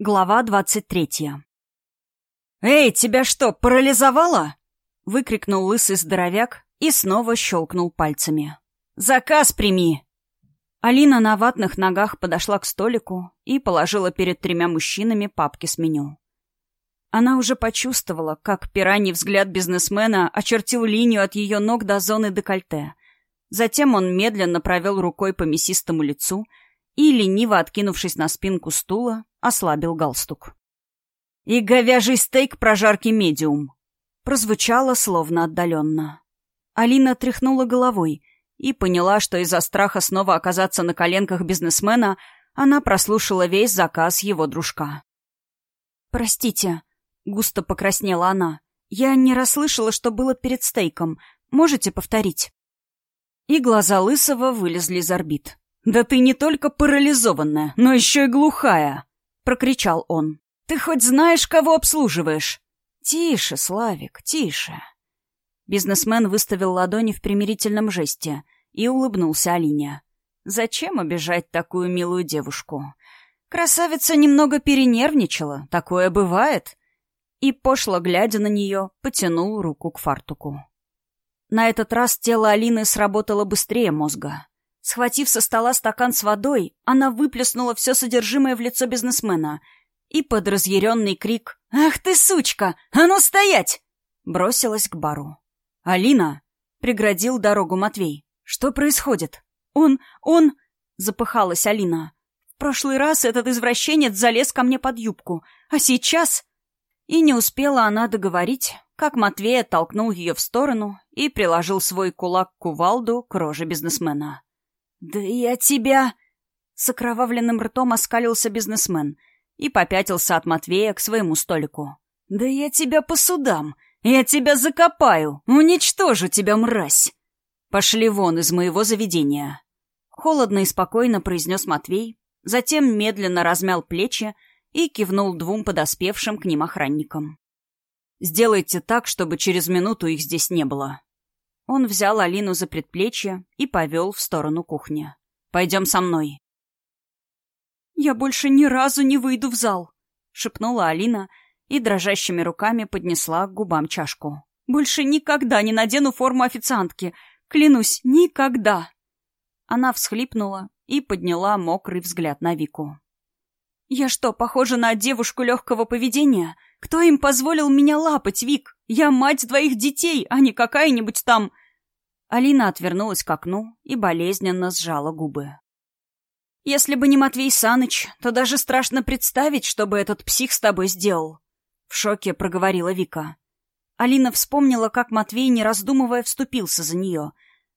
Глава двадцать третья. «Эй, тебя что, парализовало?» — выкрикнул лысый здоровяк и снова щелкнул пальцами. «Заказ прими!» Алина на ватных ногах подошла к столику и положила перед тремя мужчинами папки с меню. Она уже почувствовала, как пираний взгляд бизнесмена очертил линию от ее ног до зоны декольте. Затем он медленно провел рукой по мясистому лицу и, лениво откинувшись на спинку стула, ослабил галстук. «И говяжий стейк прожарки медиум!» Прозвучало словно отдаленно. Алина тряхнула головой и поняла, что из-за страха снова оказаться на коленках бизнесмена она прослушала весь заказ его дружка. «Простите», — густо покраснела она, — «я не расслышала, что было перед стейком. Можете повторить?» И глаза Лысого вылезли из орбит. «Да ты не только парализованная, но еще и глухая!» Прокричал он. «Ты хоть знаешь, кого обслуживаешь?» «Тише, Славик, тише!» Бизнесмен выставил ладони в примирительном жесте и улыбнулся Алине. «Зачем обижать такую милую девушку? Красавица немного перенервничала, такое бывает». И, пошло глядя на нее, потянул руку к фартуку. На этот раз тело Алины сработало быстрее мозга. Схватив со стола стакан с водой, она выплеснула все содержимое в лицо бизнесмена. И под разъяренный крик «Ах ты, сучка! А ну стоять!» бросилась к бару. «Алина!» — преградил дорогу Матвей. «Что происходит?» «Он... он...» — запыхалась Алина. «В прошлый раз этот извращенец залез ко мне под юбку, а сейчас...» И не успела она договорить, как Матвей оттолкнул ее в сторону и приложил свой кулак к кувалду к роже бизнесмена. «Да я тебя...» С окровавленным ртом оскалился бизнесмен и попятился от Матвея к своему столику. «Да я тебя по судам! Я тебя закопаю! Уничтожу тебя, мразь!» «Пошли вон из моего заведения!» Холодно и спокойно произнес Матвей, затем медленно размял плечи и кивнул двум подоспевшим к ним охранникам. «Сделайте так, чтобы через минуту их здесь не было. Он взял Алину за предплечье и повел в сторону кухни. «Пойдем со мной». «Я больше ни разу не выйду в зал», — шепнула Алина и дрожащими руками поднесла к губам чашку. «Больше никогда не надену форму официантки. Клянусь, никогда!» Она всхлипнула и подняла мокрый взгляд на Вику. «Я что, похожа на девушку легкого поведения? Кто им позволил меня лапать, Вик? Я мать двоих детей, а не какая-нибудь там...» Алина отвернулась к окну и болезненно сжала губы. «Если бы не Матвей Саныч, то даже страшно представить, что бы этот псих с тобой сделал», — в шоке проговорила Вика. Алина вспомнила, как Матвей, не раздумывая, вступился за нее,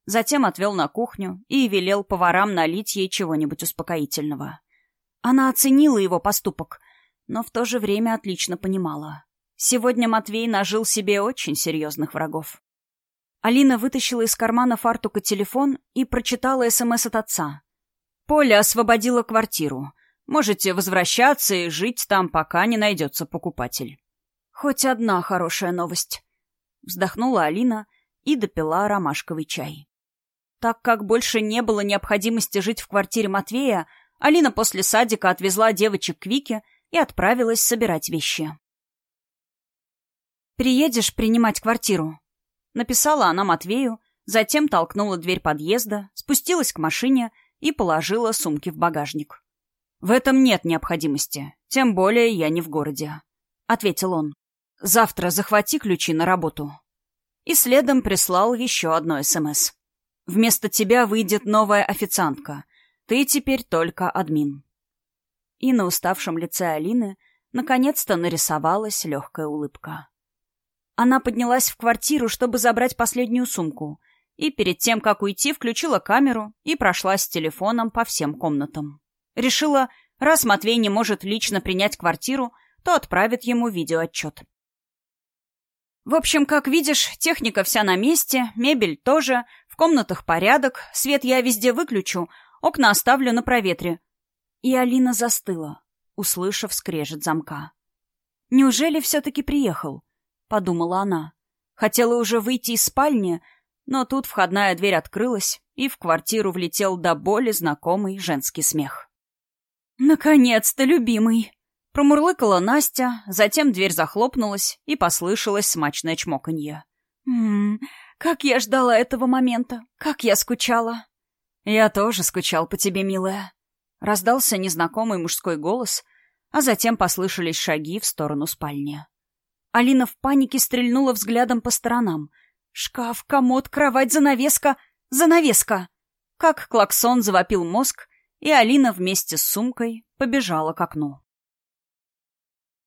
затем отвел на кухню и велел поварам налить ей чего-нибудь успокоительного. Она оценила его поступок, но в то же время отлично понимала. Сегодня Матвей нажил себе очень серьезных врагов. Алина вытащила из кармана фартука телефон и прочитала СМС от отца. «Поля освободила квартиру. Можете возвращаться и жить там, пока не найдется покупатель». «Хоть одна хорошая новость», — вздохнула Алина и допила ромашковый чай. Так как больше не было необходимости жить в квартире Матвея, Алина после садика отвезла девочек к Вике и отправилась собирать вещи. «Приедешь принимать квартиру?» Написала она Матвею, затем толкнула дверь подъезда, спустилась к машине и положила сумки в багажник. «В этом нет необходимости, тем более я не в городе», — ответил он. «Завтра захвати ключи на работу». И следом прислал еще одно СМС. «Вместо тебя выйдет новая официантка. Ты теперь только админ». И на уставшем лице Алины наконец-то нарисовалась легкая улыбка. Она поднялась в квартиру, чтобы забрать последнюю сумку, и перед тем, как уйти, включила камеру и прошлась с телефоном по всем комнатам. Решила, раз Матвей не может лично принять квартиру, то отправит ему видеоотчет. В общем, как видишь, техника вся на месте, мебель тоже, в комнатах порядок, свет я везде выключу, окна оставлю на проветре. И Алина застыла, услышав скрежет замка. Неужели все-таки приехал? Подумала она. Хотела уже выйти из спальни, но тут входная дверь открылась, и в квартиру влетел до боли знакомый женский смех. «Наконец-то, любимый!» Промурлыкала Настя, затем дверь захлопнулась, и послышалось смачное чмоканье. «Ммм, как я ждала этого момента, как я скучала!» «Я тоже скучал по тебе, милая!» Раздался незнакомый мужской голос, а затем послышались шаги в сторону спальни. Алина в панике стрельнула взглядом по сторонам. «Шкаф, комод, кровать, занавеска! Занавеска!» Как клаксон завопил мозг, и Алина вместе с сумкой побежала к окну.